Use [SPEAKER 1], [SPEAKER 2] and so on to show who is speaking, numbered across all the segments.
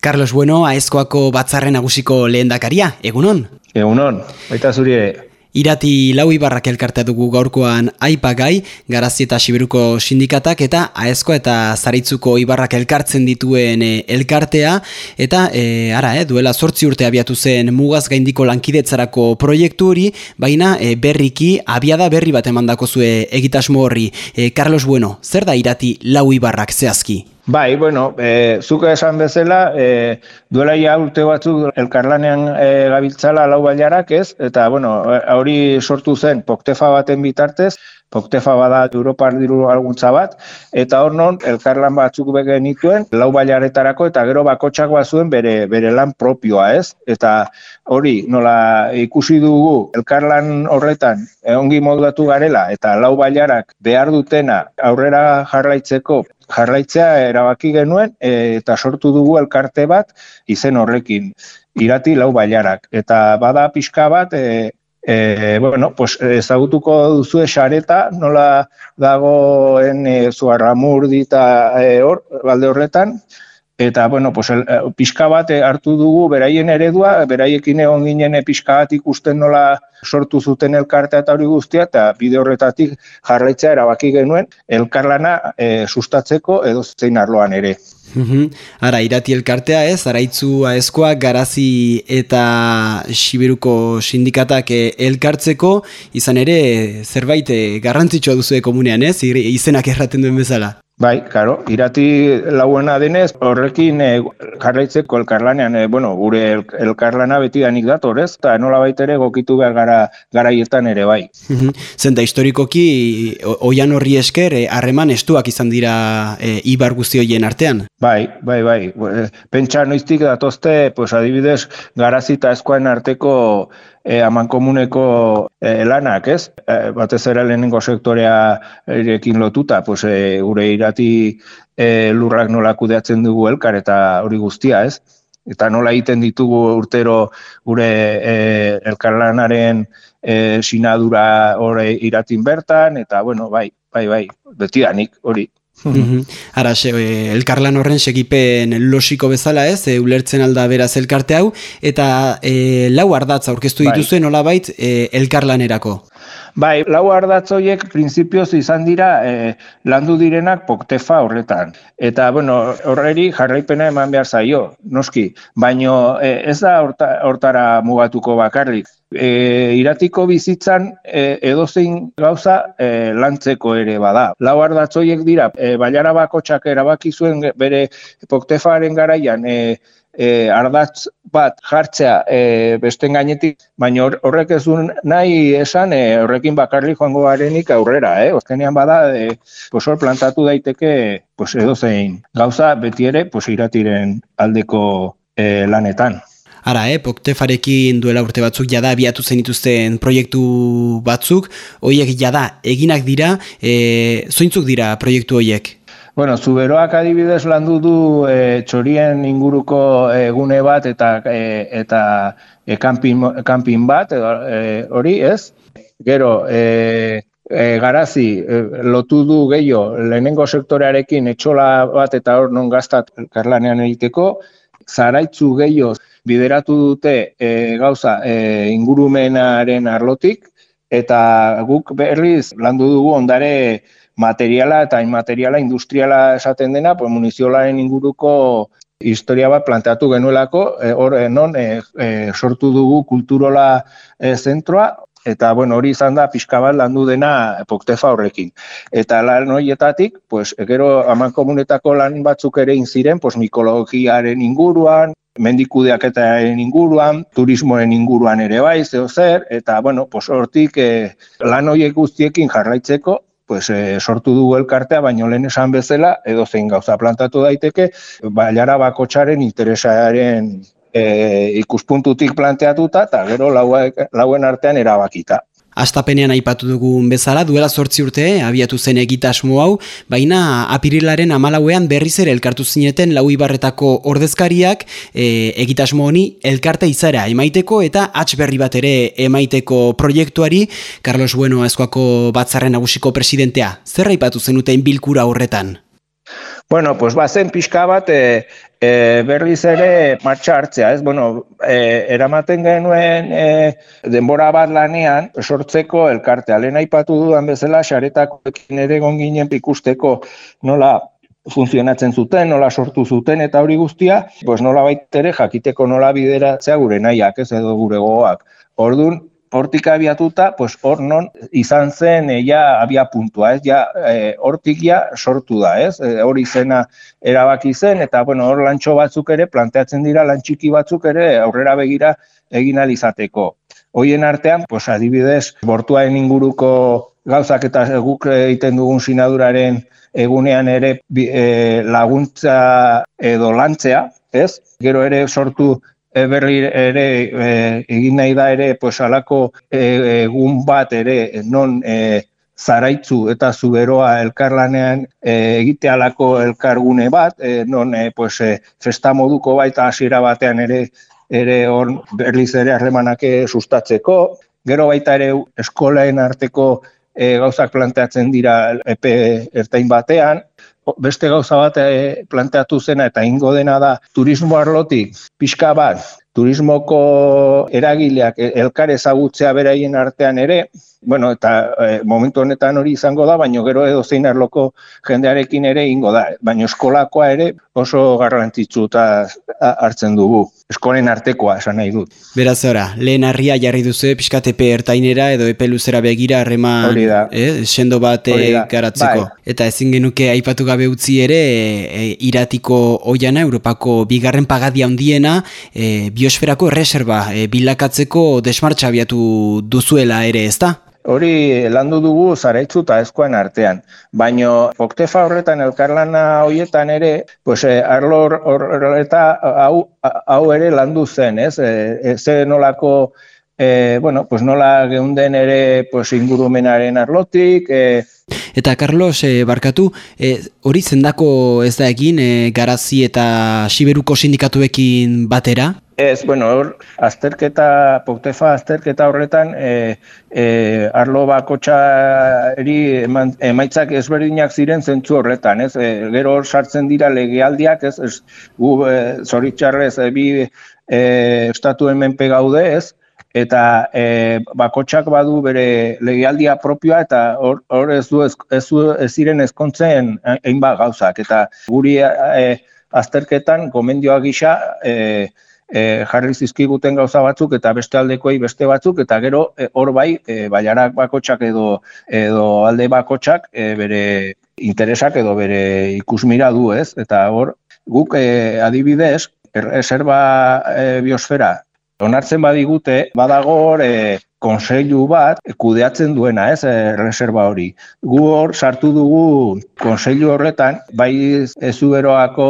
[SPEAKER 1] Carlos Bueno, aezkoako batzarren nagusiko lehendakaria, egunon?
[SPEAKER 2] Egunon, baita zuri ere.
[SPEAKER 1] Irati lau ibarrak elkartea dugu gaurkoan aipagai, garazi eta siberuko sindikatak eta aezkoa eta zaritzuko ibarrak elkartzen dituen eh, elkartea, eta e, ara, e, duela sortzi urte abiatu zen mugaz gaindiko lankidetzarako proiektu hori, baina e, berriki abiada berri bat emandako zue egitasmo horri. Carlos Bueno, zer da irati lau ibarrak zehazki?
[SPEAKER 2] Bai, bueno, e, zuke esan bezala, e, duela ja urte batzuk elkarlanean e, gabiltzala lau bailarak ez, eta bueno, hori sortu zen poktefa baten bitartez, poktefa bada Europar diru alguntza bat, eta hor non, elkarlan batzuk begen nituen, lau bailaretarako, eta gero bakotxak zuen bere, bere lan propioa ez, eta hori nola ikusi dugu elkarlan horretan ongi modulatu garela, eta lau bailarak behar dutena aurrera jarraitzeko jarraitzea erabaki genuen e, eta sortu dugu elkarte bat izen horrekin irati lau bailarak. Eta bada pixka bat e, e, bueno, pues, ezagutuko duzu esareta nola dagoen e, zuarramurdi eta e, hor, balde horretan Eta, bueno, pues, el, eh, pixka bat eh, hartu dugu beraien eredua, beraiekin egon ginen eh, pixka bat ikusten nola sortu zuten elkartea eta hori guztia, eta bide horretatik jarraitzea erabaki genuen elkarlana e, sustatzeko edo zein arloan ere.
[SPEAKER 1] Ara, irati elkartea ez, araitzu aezkoa, garazi eta siberuko sindikatak elkartzeko, izan ere zerbait garrantzitsua duzu komunean ez, izenak erraten duen bezala.
[SPEAKER 2] Bai, karo, irati lauena denez, horrekin e, jarraitzeko elkarlanean, e, bueno, gure elkarlana beti danik dator, ez? Eta nola ere gokitu behar gara garaietan ere, bai.
[SPEAKER 1] Zenta historikoki, oian horri esker, eh, harreman estuak izan dira e, ibar guzti hoien artean?
[SPEAKER 2] Bai, bai, bai. Pentsa noiztik datozte, pues, adibidez, garazita eskoen arteko e, aman komuneko e, lanak, ez? E, batez ere lehenengo sektorea erekin lotuta, pues, e, gure irati e, lurrak nola kudeatzen dugu elkar eta hori guztia, ez? Eta nola egiten ditugu urtero gure e, elkarlanaren e, sinadura hori iratin bertan, eta bueno, bai, bai, bai, betidanik hori.
[SPEAKER 1] Mm Ara, e, elkarlan horren segipen losiko bezala ez, e, ulertzen alda beraz elkarte hau, eta e, lau ardatz aurkeztu bai. dituzuen nola bait e, elkarlanerako.
[SPEAKER 2] Bai, lau ardatz horiek izan dira e, landu direnak poktefa horretan. Eta, bueno, horreri jarraipena eman behar zaio, noski, baino e, ez da hortara mugatuko bakarrik e, iratiko bizitzan e, edozein gauza e, lantzeko ere bada. Lau ardatzoiek dira, e, baiara bakotxak erabaki zuen bere poktefaren garaian e, e, ardatz bat jartzea e, besten gainetik, baina horrek ez duen nahi esan e, horrekin bakarri joango garenik aurrera. Eh? Ozkenean bada, e, posor plantatu daiteke pues, edozein gauza beti ere pues, iratiren aldeko e, lanetan.
[SPEAKER 1] Ara, eh, poktefarekin duela urte batzuk jada abiatu zenituzten proiektu batzuk, hoiek jada eginak dira, e, zointzuk dira proiektu hoiek?
[SPEAKER 2] Bueno, zuberoak adibidez landu du e, txorien inguruko egune bat eta e, eta e, kanpin, bat, hori, ez? Gero, e, e, garazi, lotu du gehiago lehenengo sektorearekin etxola bat eta hor non gaztat karlanean egiteko, zaraitzu gehiago bideratu dute e, gauza e, ingurumenaren arlotik, eta guk berriz landu dugu ondare materiala eta inmateriala industriala esaten dena, pues, muniziolaren inguruko historia bat planteatu genuelako, e, non e, e, sortu dugu kulturola e, zentroa, eta bueno, hori izan da pixka bat landu dena poktefa horrekin. Eta lan horietatik, pues, gero aman komunetako lan batzuk ere inziren, pues, mikologiaren inguruan, mendikudeak eta inguruan, turismoen inguruan ere bai, zeo zer, eta, bueno, pos, hortik eh, lan horiek guztiekin jarraitzeko, pues, eh, sortu dugu elkartea, baino lehen esan bezala, edo zein gauza plantatu daiteke, bailara bakotxaren interesaren eh, ikuspuntutik planteatuta, eta gero lauen artean erabakita.
[SPEAKER 1] Astapenean aipatu dugun bezala, duela sortzi urte, abiatu zen egitasmo hau, baina apirilaren amalauean berriz ere elkartu zineten lau ibarretako ordezkariak e, egitasmo honi elkarte izara emaiteko eta atx berri bat ere emaiteko proiektuari, Carlos Bueno ezkoako batzarren nagusiko presidentea, zer aipatu zenuten bilkura horretan?
[SPEAKER 2] Bueno, pues bazen pixka bat e, e, berriz ere martxa hartzea, ez? Bueno, e, eramaten genuen e, denbora bat lanean sortzeko elkartea. Lehen aipatu dudan bezala, xaretakoekin ere gonginen pikusteko nola funtzionatzen zuten, nola sortu zuten eta hori guztia, pues nola baitere jakiteko nola bideratzea gure nahiak, ez edo gure gogoak. Orduan, hortik abiatuta, pues hor non izan zen e, ja abia puntua, ez? Ja e, hortik ja sortu da, ez? E, hori zena erabaki zen eta bueno, hor lantxo batzuk ere planteatzen dira lan txiki batzuk ere aurrera begira egin alizateko. Hoien artean, pues adibidez, bortuaren inguruko gauzak eta guk egiten dugun sinaduraren egunean ere e, laguntza edo lantzea, ez? Gero ere sortu berri ere e, egin nahi da ere pues alako egun bat ere non e, zaraitzu eta zuberoa elkarlanean e, egite alako elkargune bat, e, non e, pues, e, festa moduko baita hasiera batean ere ere hor berriz ere harremanak sustatzeko, gero baita ere eskolaen arteko e, gauzak planteatzen dira epe ertain batean, beste gauza bat e, planteatu zena eta ingo dena da turismo arlotik pixka bat turismoko eragileak e, elkar ezagutzea beraien artean ere, bueno, eta e, momentu honetan hori izango da, baino gero edo zein arloko jendearekin ere ingo da, baino eskolakoa ere oso garrantzitsu eta hartzen dugu eskolen artekoa esan nahi dut.
[SPEAKER 1] Beraz ora, lehen harria jarri duzu pixkat epe ertainera edo epe luzera begira harreman eh, sendo bat eh, garatzeko. Bai. Eta ezin genuke aipatu gabe utzi ere e, iratiko oiana, Europako bigarren pagadia handiena e, biosferako erreserba e, bilakatzeko desmartxa abiatu duzuela ere ezta?
[SPEAKER 2] Hori landu dugu zaraitzu eta ezkoen artean. Baino Oktefa horretan elkarlana hoietan ere, pues, eh, arlo horreta hau, hau ere landu zen, ez? E, ze nolako, e, bueno, pues nola geunden ere pues, ingurumenaren arlotik, e,
[SPEAKER 1] Eta Carlos, e, barkatu, e, hori zendako ez da egin e, garazi eta siberuko sindikatuekin batera?
[SPEAKER 2] Ez, bueno, hor, azterketa, poktefa azterketa horretan, e, e, arlo bakotxa eri emaitzak ezberdinak ziren zentzu horretan, ez? E, gero hor sartzen dira legealdiak, ez? ez gu, e, zoritxarrez, e, bi e, estatu hemen pegaude, ez? Eta e, bakotxak badu bere legealdia propioa eta hor, hor ez du ez, ez, ez ziren ezkontzen hainbat gauzak. Eta guri e, azterketan, gomendioa gisa, e, e, jarri zizkiguten gauza batzuk eta beste aldekoei beste batzuk eta gero e, hor bai e, baiarak bakotsak edo edo alde bakotsak e, bere interesak edo bere ikusmira du, ez? Eta hor guk e, adibidez reserva e, biosfera onartzen badigute badago hor e, konseilu bat kudeatzen duena, ez, e, reserva hori. Gu hor sartu dugu konseilu horretan, bai ezuberoako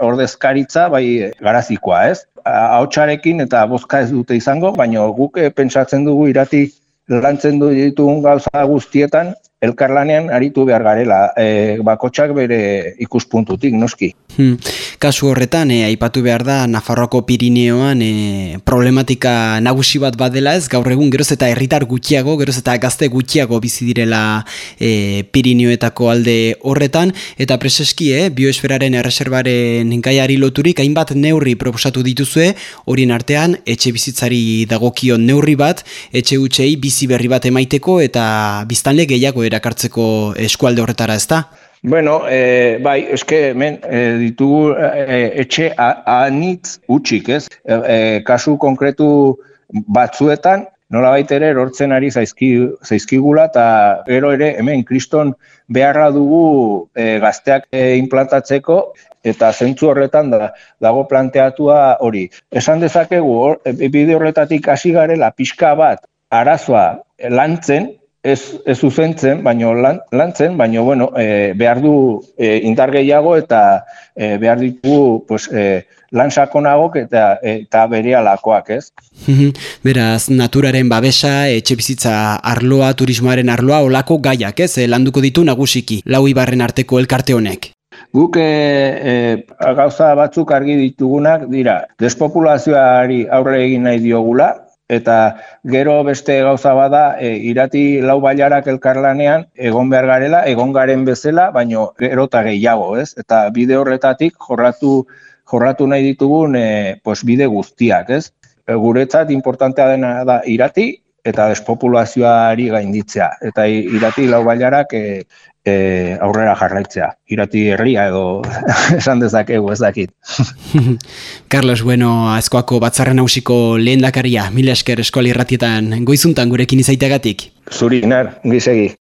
[SPEAKER 2] ordezkaritza bai garazikoa, ez? Ahotsarekin eta bozka ez dute izango, baina guk eh, pentsatzen dugu irati lantzen du ditugun gauza guztietan elkarlanean aritu behar garela, e, bakotsak bere ikuspuntutik, noski.
[SPEAKER 1] Hmm. Kasu horretan, e, aipatu behar da, Nafarroako Pirineoan e, problematika nagusi bat badela ez, gaur egun geroz eta herritar gutxiago, geroz eta gazte gutxiago bizi direla e, Pirineoetako alde horretan, eta preseski, e, bioesferaren erreserbaren gaiari loturik, hainbat neurri proposatu dituzue, horien artean, etxe bizitzari dagokion neurri bat, etxe utxei bizi berri bat emaiteko, eta biztanle gehiago erakartzeko eskualde horretara ez da?
[SPEAKER 2] Bueno, e, bai, eske hemen e, ditugu e, etxe anitz utxik, ez? E, kasu konkretu batzuetan, nola ere erortzen ari zaizki, zaizkigula, eta gero ere hemen kriston beharra dugu e, gazteak e, implantatzeko, eta zentzu horretan da, dago planteatua hori. Esan dezakegu, or, bide horretatik hasi garela pixka bat arazoa lantzen, ez, ez zuzentzen, baino lan, lantzen, baino bueno, e, behar du e, indar gehiago eta e, behar ditu pues, e, lan sakonagok eta, eta bere alakoak, ez?
[SPEAKER 1] Beraz, naturaren babesa, etxe bizitza arloa, turismoaren arloa, olako gaiak, ez? Landuko ditu nagusiki, lau ibarren arteko elkarte honek.
[SPEAKER 2] Guk e, e, gauza batzuk argi ditugunak dira, despopulazioari aurre egin nahi diogula, eta gero beste gauza bada e, irati lau bailarak elkarlanean egon behar garela, egon garen bezala, baino gero eta gehiago, ez? Eta bide horretatik jorratu jorratu nahi ditugun e, pues, bide guztiak, ez? E, guretzat importantea dena da irati eta despopulazioari gainditzea. Eta irati lau bailarak e, e, aurrera jarraitzea. Irati herria edo esan dezakegu ez dakit.
[SPEAKER 1] Carlos, bueno, azkoako batzarren hausiko lehen dakaria, mila esker eskuali irratietan goizuntan gurekin izaiteagatik.
[SPEAKER 2] Zuri, nar, gizegi.